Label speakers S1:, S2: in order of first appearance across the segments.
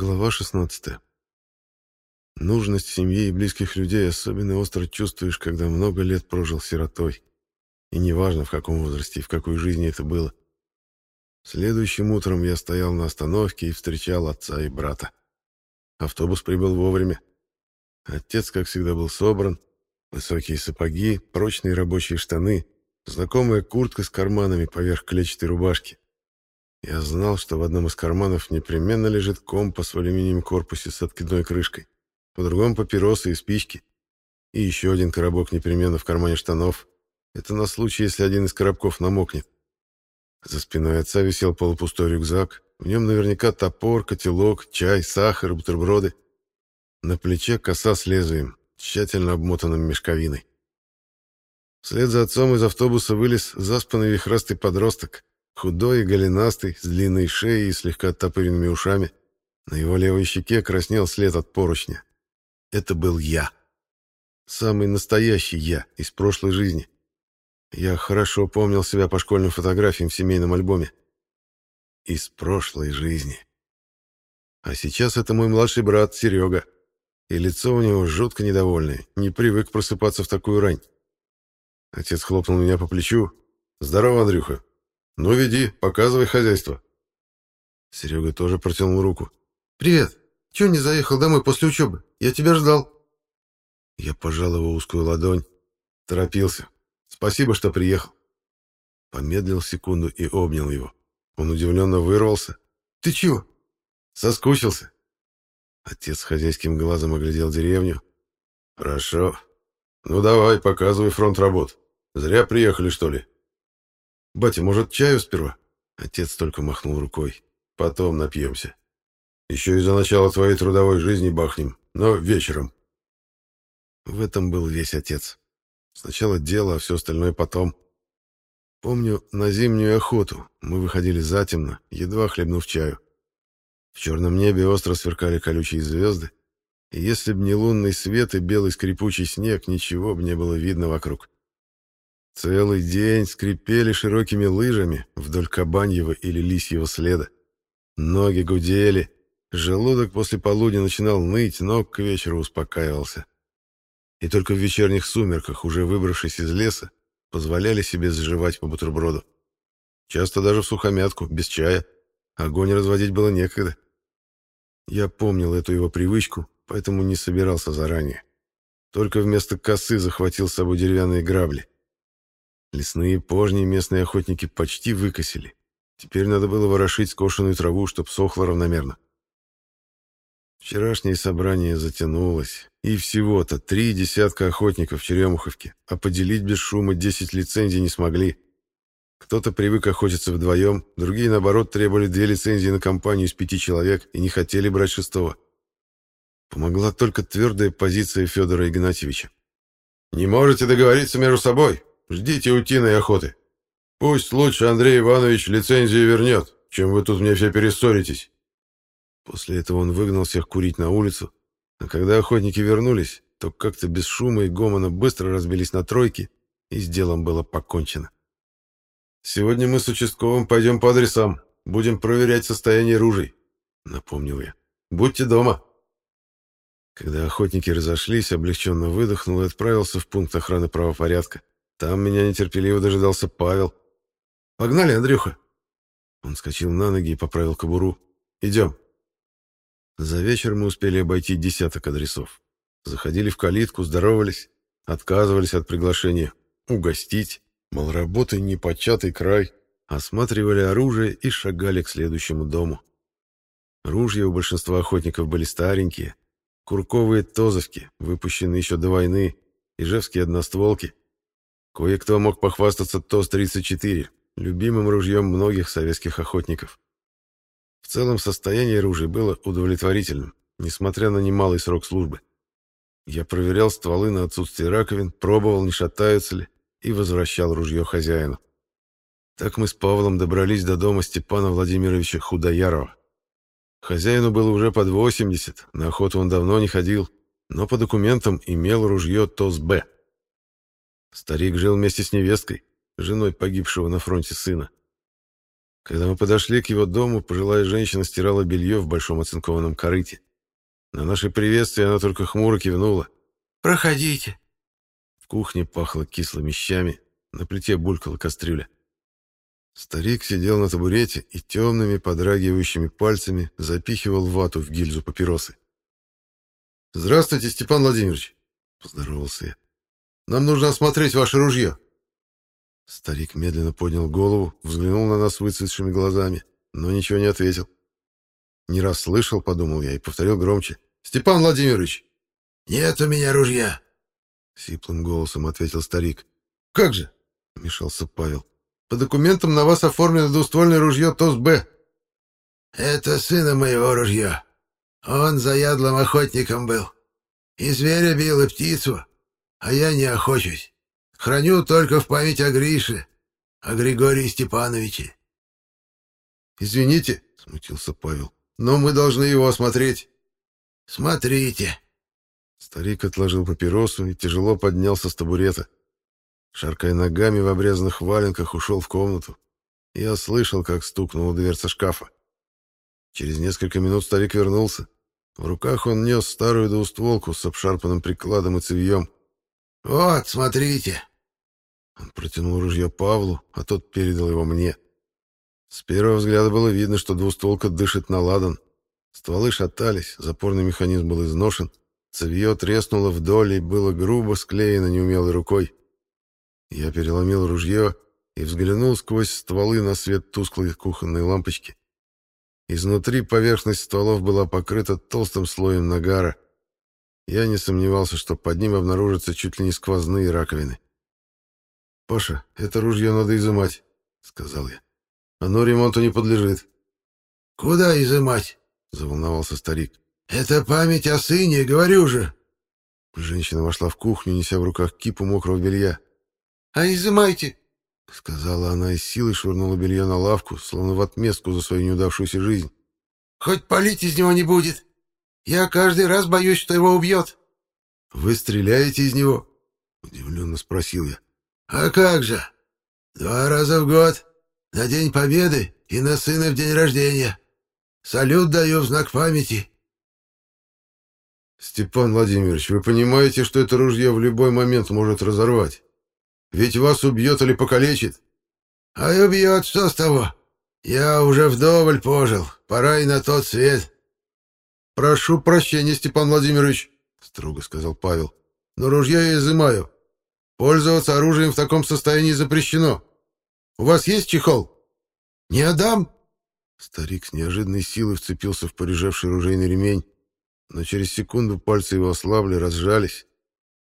S1: Глава 16. Нужность семьи и близких людей особенно остро чувствуешь, когда много лет прожил сиротой. И неважно, в каком возрасте и в какой жизни это было. Следующим утром я стоял на остановке и встречал отца и брата. Автобус прибыл вовремя. Отец, как всегда, был собран. Высокие сапоги, прочные рабочие штаны, знакомая куртка с карманами поверх клетчатой рубашки — я знал, что в одном из карманов непременно лежит компас в алюминиевом корпусе с откидной крышкой, по другому папиросы и спички, и еще один коробок непременно в кармане штанов. Это на случай, если один из коробков намокнет. За спиной отца висел полупустой рюкзак, в нем наверняка топор, котелок, чай, сахар, бутерброды. На плече коса с лезвием, тщательно обмотанным мешковиной. Вслед за отцом из автобуса вылез заспанный вихрастый подросток, худой и голенастый, с длинной шеей и слегка оттопыренными ушами. На его левой щеке краснел след от поручня. Это был я. Самый настоящий я из прошлой жизни. Я хорошо помнил себя по школьным фотографиям в семейном альбоме. Из прошлой жизни. А сейчас это мой младший брат Серега. И лицо у него жутко недовольное, не привык просыпаться в такую рань. Отец хлопнул меня по плечу. «Здорово, Андрюха, ну, веди, показывай хозяйство. Серега тоже протянул руку.
S2: «Привет! Чего не заехал домой после учебы? Я тебя ждал!»
S1: Я пожал его узкую ладонь. Торопился. «Спасибо, что приехал!» Помедлил секунду и обнял его. Он удивленно вырвался.
S2: «Ты чего?»
S1: «Соскучился!» Отец хозяйским глазом оглядел деревню. «Хорошо. Ну давай, показывай фронт работ. Зря приехали, что ли?» Батя, может, чаю сперва? Отец только махнул рукой. Потом напьемся. Еще и за начало твоей трудовой жизни бахнем, но вечером. В этом был весь отец. Сначала дело, а все остальное потом. Помню, на зимнюю охоту мы выходили затемно, едва хлебнув чаю. В черном небе остро сверкали колючие звезды, и если б не лунный свет и белый скрипучий снег, ничего бы не было видно вокруг. Целый день скрипели широкими лыжами вдоль кабаньего или лисьего следа. Ноги гудели, желудок после полудня начинал ныть, но к вечеру успокаивался. И только в вечерних сумерках, уже выбравшись из леса, позволяли себе заживать по бутерброду. Часто даже в сухомятку, без чая. Огонь разводить было некогда. Я помнил эту его привычку, поэтому не собирался заранее. Только вместо косы захватил с собой деревянные грабли. Лесные пожни местные охотники почти выкосили. Теперь надо было ворошить скошенную траву, чтоб сохло равномерно. Вчерашнее собрание затянулось, и всего-то три десятка охотников в Черемуховке, а поделить без шума десять лицензий не смогли. Кто-то привык охотиться вдвоем, другие, наоборот, требовали две лицензии на компанию из пяти человек и не хотели брать шестого. Помогла только твердая позиция Федора Игнатьевича. «Не можете договориться между собой, Ждите утиной охоты. Пусть лучше Андрей Иванович лицензию вернет, чем вы тут мне все перессоритесь. После этого он выгнал всех курить на улицу, а когда охотники вернулись, то как-то без шума и гомона быстро разбились на тройки, и с делом было покончено. «Сегодня мы с участковым пойдем по адресам, будем проверять состояние ружей», — напомнил я. «Будьте дома». Когда охотники разошлись, облегченно выдохнул и отправился в пункт охраны правопорядка. Там меня нетерпеливо дожидался Павел. «Погнали, Андрюха!» Он скочил на ноги и поправил кобуру. «Идем!» За вечер мы успели обойти десяток адресов. Заходили в калитку, здоровались, отказывались от приглашения. Угостить, мол, работы непочатый край. Осматривали оружие и шагали к следующему дому. Ружья у большинства охотников были старенькие. Курковые тозовки, выпущенные еще до войны, ижевские одностволки. Кое-кто мог похвастаться ТОС-34, любимым ружьем многих советских охотников. В целом состояние ружья было удовлетворительным, несмотря на немалый срок службы. Я проверял стволы на отсутствие раковин, пробовал, не шатаются ли, и возвращал ружье хозяину. Так мы с Павлом добрались до дома Степана Владимировича Худоярова. Хозяину было уже под 80, на охоту он давно не ходил, но по документам имел ружье ТОС-Б. Старик жил вместе с невесткой, женой погибшего на фронте сына. Когда мы подошли к его дому, пожилая женщина стирала белье в большом оцинкованном корыте. На наше приветствие она только хмуро кивнула.
S2: «Проходите».
S1: В кухне пахло кислыми щами, на плите булькала кастрюля. Старик сидел на табурете и темными подрагивающими пальцами запихивал вату в гильзу папиросы. «Здравствуйте, Степан Владимирович!» — поздоровался я. Нам нужно осмотреть ваше ружье». Старик медленно поднял голову, взглянул на нас выцветшими глазами, но ничего не ответил. Не раз слышал, подумал я, и повторил громче. «Степан Владимирович!»
S2: «Нет у меня ружья!»
S1: Сиплым голосом ответил старик. «Как же?» — вмешался Павел. «По документам на вас оформлено двуствольное ружье ТОС-Б».
S2: «Это сына моего ружья. Он заядлым охотником был. И зверя бил, и птицу а я не охочусь. Храню только в память о Грише, о Григории Степановиче.
S1: — Извините, — смутился Павел, — но мы должны его осмотреть.
S2: — Смотрите.
S1: Старик отложил папиросу и тяжело поднялся с табурета. Шаркая ногами в обрезанных валенках ушел в комнату. Я слышал, как стукнула дверца шкафа. Через несколько минут старик вернулся. В руках он нес старую двустволку с обшарпанным прикладом и цевьем.
S2: «Вот, смотрите!»
S1: Он протянул ружье Павлу, а тот передал его мне. С первого взгляда было видно, что двустволка дышит на ладан. Стволы шатались, запорный механизм был изношен, цевье треснуло вдоль и было грубо склеено неумелой рукой. Я переломил ружье и взглянул сквозь стволы на свет тусклой кухонной лампочки. Изнутри поверхность стволов была покрыта толстым слоем нагара — я не сомневался, что под ним обнаружатся чуть ли не сквозные раковины. «Паша, это ружье надо изымать», — сказал я. «Оно ремонту не подлежит».
S2: «Куда изымать?» — заволновался старик. «Это память о сыне, говорю же».
S1: Женщина вошла в кухню, неся в руках кипу мокрого белья.
S2: «А изымайте!»
S1: — сказала она и силой швырнула белье на лавку, словно в отместку за свою неудавшуюся жизнь.
S2: «Хоть полить из него не будет!» Я каждый раз боюсь, что его убьет.
S1: — Вы стреляете из него? — удивленно спросил я.
S2: — А как же? Два раза в год, на День Победы и на сына в день рождения. Салют даю в знак памяти.
S1: — Степан Владимирович, вы понимаете, что это ружье в любой момент может разорвать? Ведь вас убьет или покалечит?
S2: — А убьет, что с того? Я уже вдоволь пожил, пора и на тот свет.
S1: — «Прошу прощения, Степан Владимирович», — строго сказал Павел. «Но ружья я изымаю. Пользоваться оружием в таком состоянии запрещено. У вас есть чехол?»
S2: «Не отдам!»
S1: Старик с неожиданной силой вцепился в порежевший ружейный ремень, но через секунду пальцы его ослабли, разжались.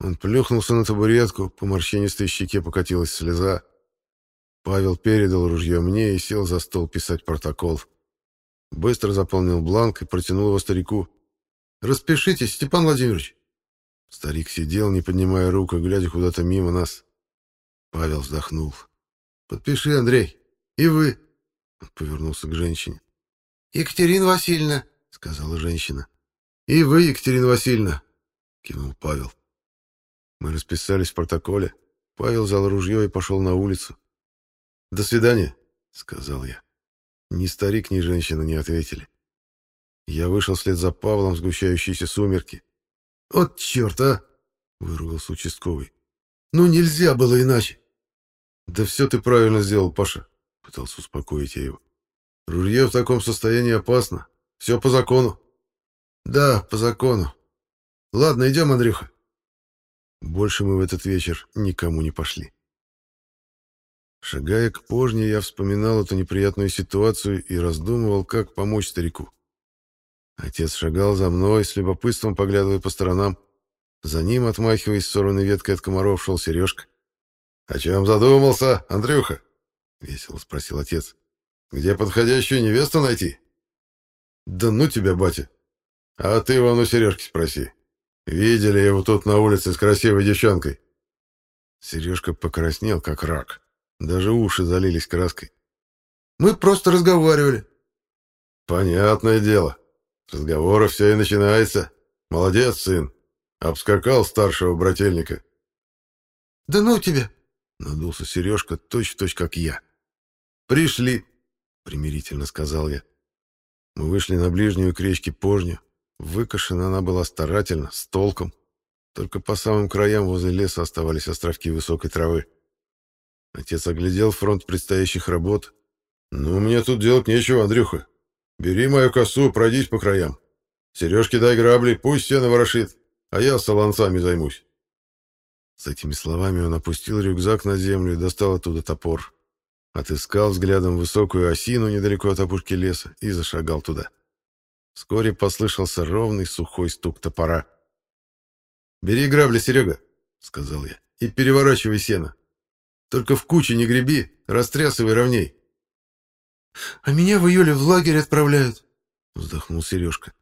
S1: Он плюхнулся на табуретку, по морщинистой щеке покатилась слеза. Павел передал ружье мне и сел за стол писать протокол. Быстро заполнил бланк и протянул его старику. «Распишитесь, Степан Владимирович!» Старик сидел, не поднимая рук и глядя куда-то мимо нас. Павел вздохнул. «Подпиши, Андрей. И вы!» Он повернулся к женщине.
S2: «Екатерина Васильевна!»
S1: — сказала женщина. «И вы, Екатерина Васильевна!» — кивнул Павел. Мы расписались в протоколе. Павел взял ружье и пошел на улицу. «До свидания!» — сказал я. Ни старик, ни женщина не ответили. Я вышел вслед за Павлом в сгущающиеся сумерки. «От черт, а!» — выругался участковый. «Ну нельзя было иначе!» «Да все ты правильно сделал, Паша!» — пытался успокоить я его. «Ружье в таком состоянии опасно. Все по закону». «Да, по закону. Ладно, идем, Андрюха». Больше мы в этот вечер никому не пошли. Шагая к пожне, я вспоминал эту неприятную ситуацию и раздумывал, как помочь старику. Отец шагал за мной, с любопытством поглядывая по сторонам. За ним, отмахиваясь сорванной веткой от комаров, шел Сережка. — О чем задумался, Андрюха? — весело спросил отец. — Где подходящую невесту найти? — Да ну тебя, батя! — А ты вон у Сережки спроси. Видели его тут на улице с красивой девчонкой. Сережка покраснел, как рак. — даже уши залились краской.
S2: «Мы просто разговаривали».
S1: «Понятное дело. разговоры все и начинаются. Молодец, сын. Обскакал старшего брательника».
S2: «Да ну тебе!
S1: — надулся Сережка точь-в-точь, -точь, как я. «Пришли!» — примирительно сказал я. Мы вышли на ближнюю к речке Пожню. Выкошена она была старательно, с толком. Только по самым краям возле леса оставались островки высокой травы. Отец оглядел фронт предстоящих работ. «Ну, мне тут делать нечего, Андрюха. Бери мою косу, пройдись по краям. Сережке дай грабли, пусть все ворошит, а я солонцами займусь». С этими словами он опустил рюкзак на землю и достал оттуда топор. Отыскал взглядом высокую осину недалеко от опушки леса и зашагал туда. Вскоре послышался ровный сухой стук топора. «Бери грабли, Серега», — сказал я, — «и переворачивай сено. Только в кучу не греби, растрясывай ровней.
S2: А меня в июле в лагерь отправляют,
S1: вздохнул Сережка.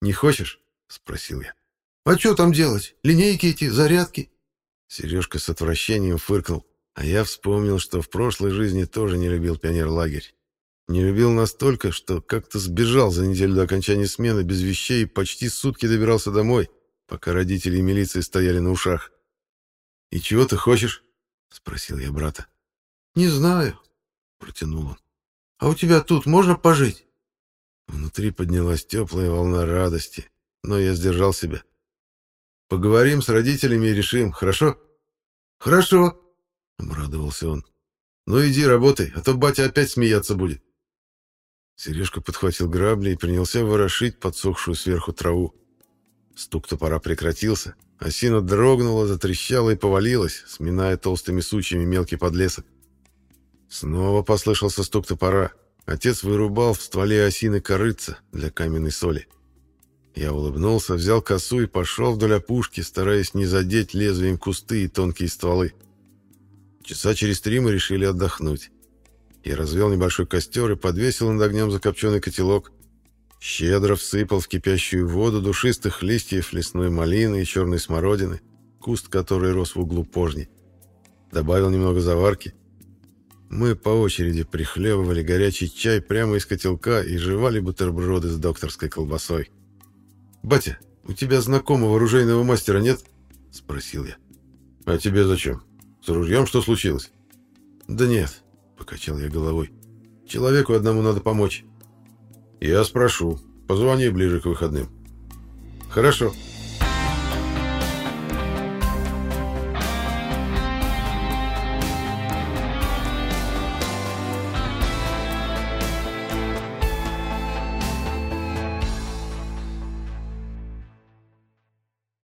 S1: Не хочешь? спросил я.
S2: А что там делать? Линейки эти, зарядки?
S1: Сережка с отвращением фыркнул, а я вспомнил, что в прошлой жизни тоже не любил пионер-лагерь. Не любил настолько, что как-то сбежал за неделю до окончания смены без вещей и почти сутки добирался домой, пока родители и милиция стояли на ушах. «И чего ты хочешь?» спросил я брата.
S2: Не знаю, протянул он. А у тебя тут можно пожить?
S1: Внутри поднялась теплая волна радости, но я сдержал себя. Поговорим с родителями и решим, хорошо?
S2: Хорошо,
S1: обрадовался он. Ну иди работай, а то батя опять смеяться будет. Сережка подхватил грабли и принялся ворошить подсохшую сверху траву. Стук топора прекратился, Осина дрогнула, затрещала и повалилась, сминая толстыми сучьями мелкий подлесок. Снова послышался стук топора. Отец вырубал в стволе осины корыца для каменной соли. Я улыбнулся, взял косу и пошел вдоль опушки, стараясь не задеть лезвием кусты и тонкие стволы. Часа через три мы решили отдохнуть. Я развел небольшой костер и подвесил над огнем закопченный котелок – Щедро всыпал в кипящую воду душистых листьев лесной малины и черной смородины, куст который рос в углу пожни. Добавил немного заварки. Мы по очереди прихлебывали горячий чай прямо из котелка и жевали бутерброды с докторской колбасой. «Батя, у тебя знакомого оружейного мастера нет?» – спросил я. «А тебе зачем? С ружьем что случилось?» «Да нет», – покачал я головой. «Человеку одному надо помочь». Я спрошу. Позвони ближе к выходным. Хорошо.